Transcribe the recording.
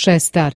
šestar.